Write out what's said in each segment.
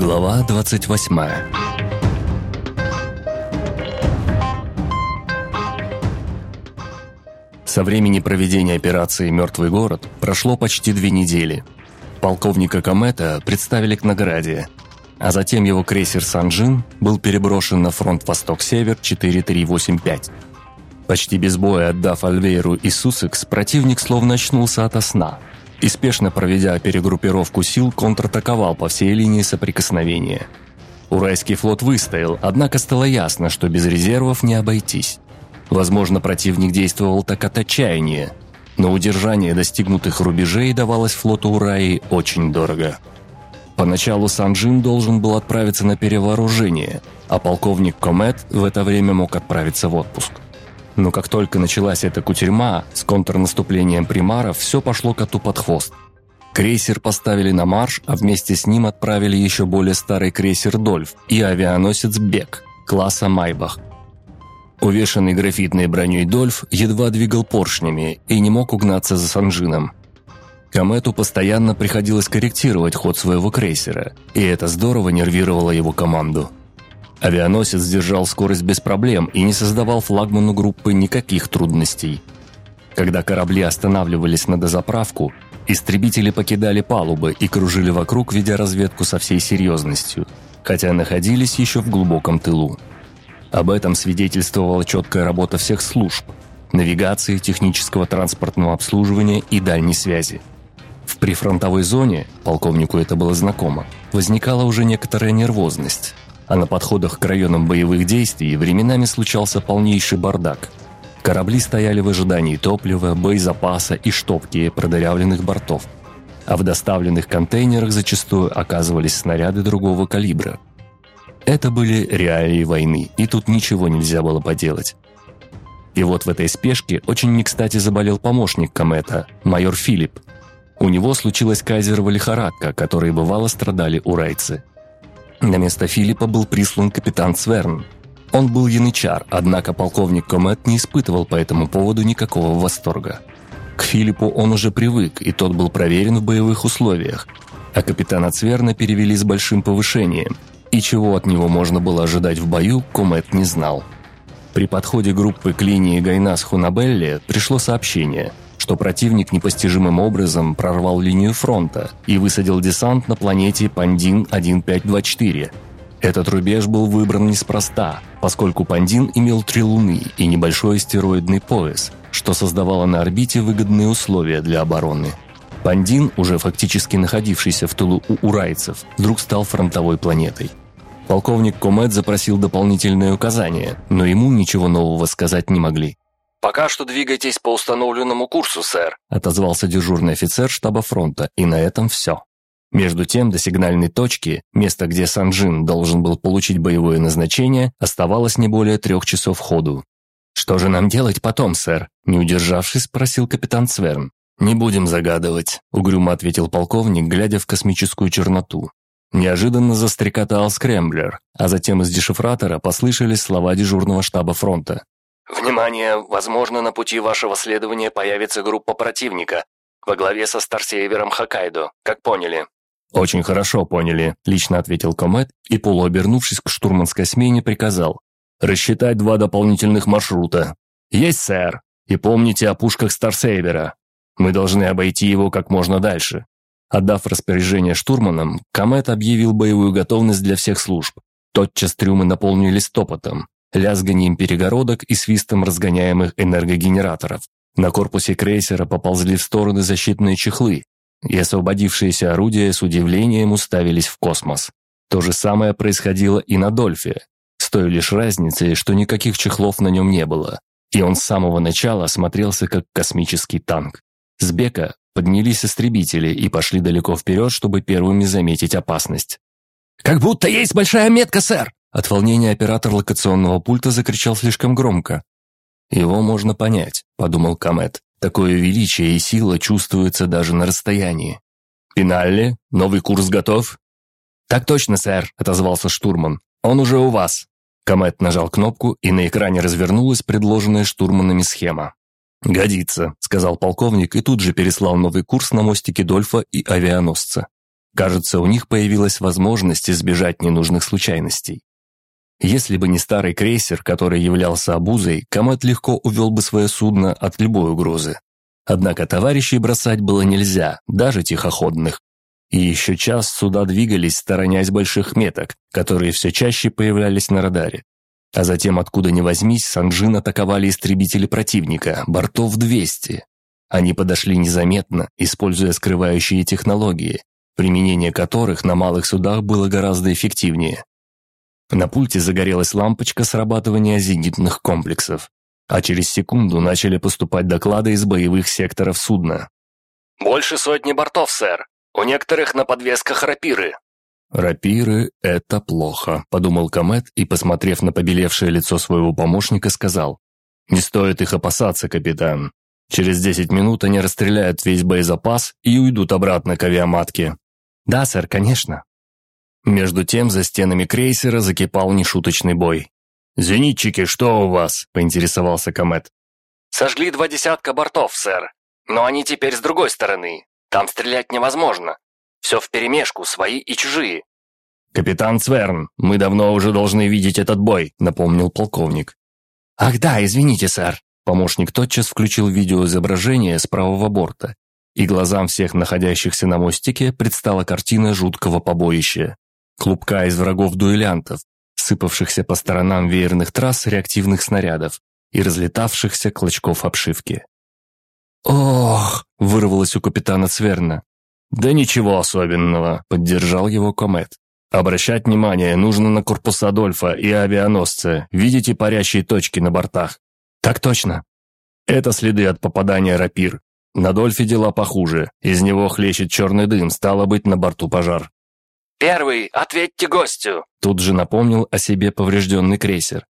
Глава 28 Со времени проведения операции «Мертвый город» прошло почти две недели. Полковника Комета представили к награде, а затем его крейсер «Санджин» был переброшен на фронт Восток-Север 4385. Почти без боя отдав Альвейру и Сусекс, противник словно очнулся ото сна – и, проведя перегруппировку сил, контратаковал по всей линии соприкосновения. Уральский флот выстоял, однако стало ясно, что без резервов не обойтись. Возможно, противник действовал так от отчаяния, но удержание достигнутых рубежей давалось флоту Ураи очень дорого. Поначалу Санджин должен был отправиться на перевооружение, а полковник Комет в это время мог отправиться в отпуск. Но как только началась эта кутерьма, с контрнаступлением примаров все пошло коту под хвост. Крейсер поставили на марш, а вместе с ним отправили еще более старый крейсер «Дольф» и авианосец «Бек» класса «Майбах». Увешанный графитной броней «Дольф» едва двигал поршнями и не мог угнаться за Санжином. Комету постоянно приходилось корректировать ход своего крейсера, и это здорово нервировало его команду. Авианосец держал скорость без проблем и не создавал флагману группы никаких трудностей. Когда корабли останавливались на дозаправку, истребители покидали палубы и кружили вокруг, ведя разведку со всей серьезностью, хотя находились еще в глубоком тылу. Об этом свидетельствовала четкая работа всех служб – навигации, технического транспортного обслуживания и дальней связи. В прифронтовой зоне, полковнику это было знакомо, возникала уже некоторая нервозность – а на подходах к районам боевых действий временами случался полнейший бардак. Корабли стояли в ожидании топлива, боезапаса и штопки продырявленных бортов. А в доставленных контейнерах зачастую оказывались снаряды другого калибра. Это были реалии войны, и тут ничего нельзя было поделать. И вот в этой спешке очень не кстати заболел помощник Комета, майор Филипп. У него случилась кайзерова лихорадка, которой бывало страдали урайцы. На место Филиппа был прислан капитан Сверн. Он был янычар, однако полковник Комет не испытывал по этому поводу никакого восторга. К Филиппу он уже привык, и тот был проверен в боевых условиях, а капитана Цверна перевели с большим повышением, и чего от него можно было ожидать в бою, Комет не знал. При подходе группы к линии Гайнас-Хунабелли пришло сообщение – что противник непостижимым образом прорвал линию фронта и высадил десант на планете Пандин-1524. Этот рубеж был выбран неспроста, поскольку Пандин имел три луны и небольшой астероидный пояс, что создавало на орбите выгодные условия для обороны. Пандин, уже фактически находившийся в тылу у урайцев, вдруг стал фронтовой планетой. Полковник Комет запросил дополнительные указания, но ему ничего нового сказать не могли. «Пока что двигайтесь по установленному курсу, сэр», отозвался дежурный офицер штаба фронта, и на этом все. Между тем, до сигнальной точки, места, где Санджин должен был получить боевое назначение, оставалось не более трех часов ходу. «Что же нам делать потом, сэр?» Не удержавшись, спросил капитан Сверн. «Не будем загадывать», — угрюмо ответил полковник, глядя в космическую черноту. Неожиданно застрекотал скремблер, а затем из дешифратора послышались слова дежурного штаба фронта. «Внимание! Возможно, на пути вашего следования появится группа противника во главе со Старсевером Хоккайдо, как поняли». «Очень хорошо поняли», – лично ответил Комет и, полуобернувшись к штурманской смене, приказал. «Рассчитать два дополнительных маршрута». «Есть, сэр. И помните о пушках Старсейвера. Мы должны обойти его как можно дальше». Отдав распоряжение штурманам, Комет объявил боевую готовность для всех служб. Тотчас трюмы наполнились топотом лязганием перегородок и свистом разгоняемых энергогенераторов. На корпусе крейсера поползли в стороны защитные чехлы, и освободившиеся орудия с удивлением уставились в космос. То же самое происходило и на Дольфе, с той лишь разницей, что никаких чехлов на нем не было, и он с самого начала смотрелся как космический танк. С Бека поднялись истребители и пошли далеко вперед, чтобы первыми заметить опасность. «Как будто есть большая метка, сэр!» От волнения оператор локационного пульта закричал слишком громко. «Его можно понять», — подумал Камет. «Такое величие и сила чувствуется даже на расстоянии». «Пиналли, новый курс готов?» «Так точно, сэр», — отозвался штурман. «Он уже у вас». Комет нажал кнопку, и на экране развернулась предложенная штурманами схема. «Годится», — сказал полковник и тут же переслал новый курс на мостике Дольфа и авианосца. Кажется, у них появилась возможность избежать ненужных случайностей. Если бы не старый крейсер, который являлся обузой, Комет легко увел бы свое судно от любой угрозы. Однако товарищей бросать было нельзя, даже тихоходных. И еще час суда двигались, сторонясь больших меток, которые все чаще появлялись на радаре. А затем, откуда ни возьмись, Санджин атаковали истребители противника, бортов 200. Они подошли незаметно, используя скрывающие технологии, применение которых на малых судах было гораздо эффективнее. На пульте загорелась лампочка срабатывания зенитных комплексов, а через секунду начали поступать доклады из боевых секторов судна. «Больше сотни бортов, сэр. У некоторых на подвесках рапиры». «Рапиры — это плохо», — подумал Комет и, посмотрев на побелевшее лицо своего помощника, сказал. «Не стоит их опасаться, капитан. Через десять минут они расстреляют весь боезапас и уйдут обратно к авиаматке». «Да, сэр, конечно». Между тем за стенами крейсера закипал нешуточный бой. «Зенитчики, что у вас?» – поинтересовался Комет. «Сожгли два десятка бортов, сэр. Но они теперь с другой стороны. Там стрелять невозможно. Все вперемешку, свои и чужие». «Капитан Цверн, мы давно уже должны видеть этот бой», – напомнил полковник. «Ах да, извините, сэр». Помощник тотчас включил видеоизображение с правого борта, и глазам всех находящихся на мостике предстала картина жуткого побоища клубка из врагов-дуэлянтов, сыпавшихся по сторонам веерных трасс реактивных снарядов и разлетавшихся клочков обшивки. «Ох!» – вырвалось у капитана Цверна. «Да ничего особенного», – поддержал его Комет. «Обращать внимание нужно на корпус Адольфа и авианосца. Видите парящие точки на бортах?» «Так точно». «Это следы от попадания рапир. На Дольфе дела похуже. Из него хлещет черный дым, стало быть, на борту пожар. «Первый, ответьте гостю!» Тут же напомнил о себе поврежденный крейсер.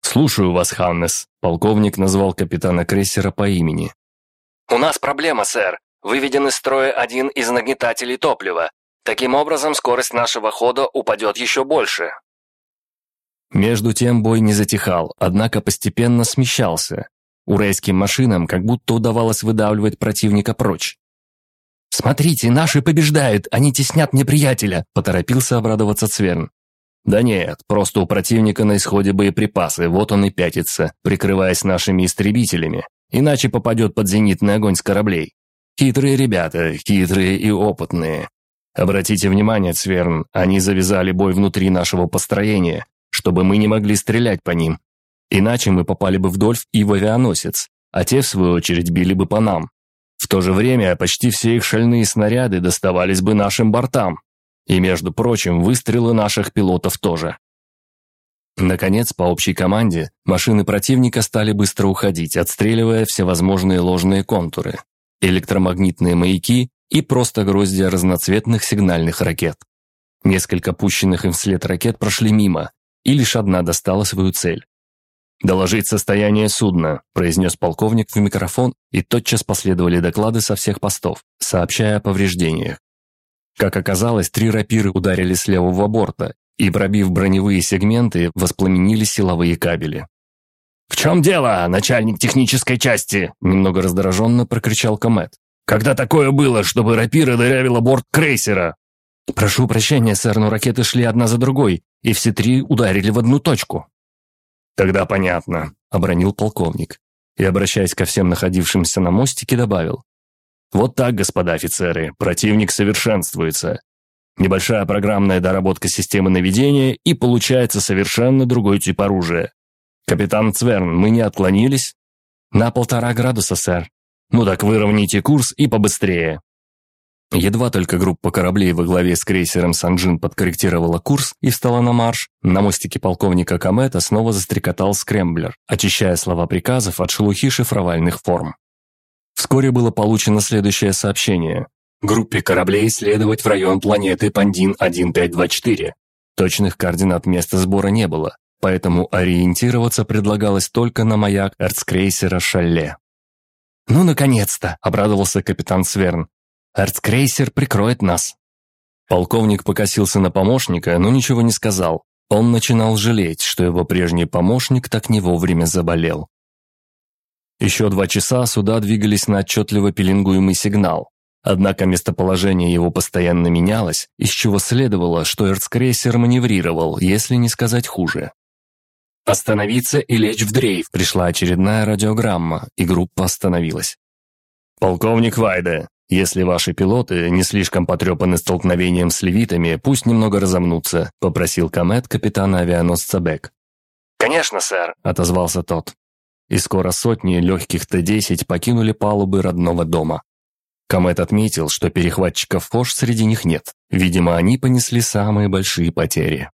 «Слушаю вас, Ханнес», — полковник назвал капитана крейсера по имени. «У нас проблема, сэр. Выведен из строя один из нагнетателей топлива. Таким образом, скорость нашего хода упадет еще больше». Между тем бой не затихал, однако постепенно смещался. Урейским машинам как будто удавалось выдавливать противника прочь. «Смотрите, наши побеждают, они теснят неприятеля», – поторопился обрадоваться Цверн. «Да нет, просто у противника на исходе боеприпасы, вот он и пятится, прикрываясь нашими истребителями, иначе попадет под зенитный огонь с кораблей. Хитрые ребята, хитрые и опытные. Обратите внимание, Цверн, они завязали бой внутри нашего построения, чтобы мы не могли стрелять по ним. Иначе мы попали бы в Дольф и в авианосец, а те, в свою очередь, били бы по нам. В то же время почти все их шальные снаряды доставались бы нашим бортам. И, между прочим, выстрелы наших пилотов тоже. Наконец, по общей команде, машины противника стали быстро уходить, отстреливая всевозможные ложные контуры, электромагнитные маяки и просто гроздья разноцветных сигнальных ракет. Несколько пущенных им вслед ракет прошли мимо, и лишь одна достала свою цель. «Доложить состояние судна», – произнес полковник в микрофон, и тотчас последовали доклады со всех постов, сообщая о повреждениях. Как оказалось, три рапиры ударили с левого борта, и, пробив броневые сегменты, воспламенили силовые кабели. «В чем дело, начальник технической части?» – немного раздраженно прокричал Комет. «Когда такое было, чтобы рапира дырявила борт крейсера?» «Прошу прощения, сэр, но ракеты шли одна за другой, и все три ударили в одну точку». «Тогда понятно», — обронил полковник. И, обращаясь ко всем находившимся на мостике, добавил. «Вот так, господа офицеры, противник совершенствуется. Небольшая программная доработка системы наведения, и получается совершенно другой тип оружия. Капитан Цверн, мы не отклонились?» «На полтора градуса, сэр». «Ну так выровняйте курс и побыстрее». Едва только группа кораблей во главе с крейсером «Санджин» подкорректировала курс и встала на марш, на мостике полковника Комета снова застрекотал скремблер, очищая слова приказов от шелухи шифровальных форм. Вскоре было получено следующее сообщение. Группе кораблей следовать в район планеты Пандин-1524. Точных координат места сбора не было, поэтому ориентироваться предлагалось только на маяк эрцкрейсера «Шалле». «Ну, наконец-то!» – обрадовался капитан Сверн. Эрцкрейсер прикроет нас». Полковник покосился на помощника, но ничего не сказал. Он начинал жалеть, что его прежний помощник так не вовремя заболел. Еще два часа суда двигались на отчетливо пеленгуемый сигнал. Однако местоположение его постоянно менялось, из чего следовало, что эрцкрейсер маневрировал, если не сказать хуже. «Остановиться и лечь в дрейф!» Пришла очередная радиограмма, и группа остановилась. «Полковник Вайде, если ваши пилоты не слишком потрепаны столкновением с левитами, пусть немного разомнутся», попросил комет капитана авианосца Бек. «Конечно, сэр», — отозвался тот. И скоро сотни легких Т-10 покинули палубы родного дома. Комет отметил, что перехватчиков Фош среди них нет. Видимо, они понесли самые большие потери.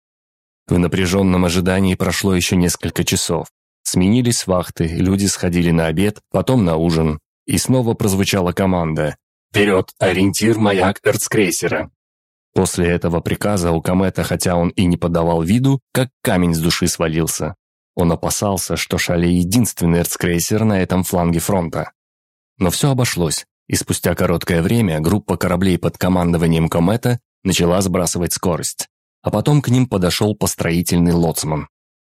В напряженном ожидании прошло еще несколько часов. Сменились вахты, люди сходили на обед, потом на ужин. И снова прозвучала команда «Вперед! Ориентир маяк эрцкрейсера!» После этого приказа у Комета, хотя он и не подавал виду, как камень с души свалился. Он опасался, что Шале единственный эрцкрейсер на этом фланге фронта. Но все обошлось, и спустя короткое время группа кораблей под командованием Комета начала сбрасывать скорость а потом к ним подошел построительный лоцман.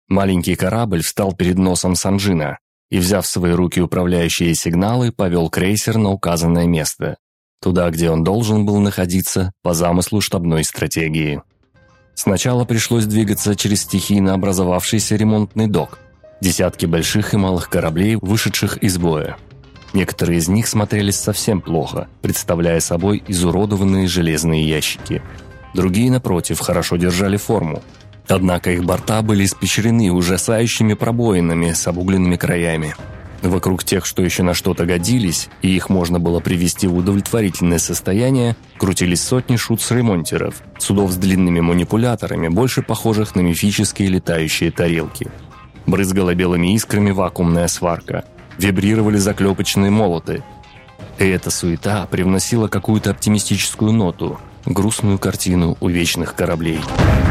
Маленький корабль встал перед носом Санжина и, взяв в свои руки управляющие сигналы, повел крейсер на указанное место, туда, где он должен был находиться по замыслу штабной стратегии. Сначала пришлось двигаться через стихийно образовавшийся ремонтный док, десятки больших и малых кораблей, вышедших из боя. Некоторые из них смотрелись совсем плохо, представляя собой изуродованные железные ящики – Другие, напротив, хорошо держали форму. Однако их борта были испещрены ужасающими пробоинами с обугленными краями. Вокруг тех, что еще на что-то годились, и их можно было привести в удовлетворительное состояние, крутились сотни шутс-ремонтеров, судов с длинными манипуляторами, больше похожих на мифические летающие тарелки. Брызгала белыми искрами вакуумная сварка. Вибрировали заклепочные молоты. И эта суета привносила какую-то оптимистическую ноту – грустную картину у вечных кораблей –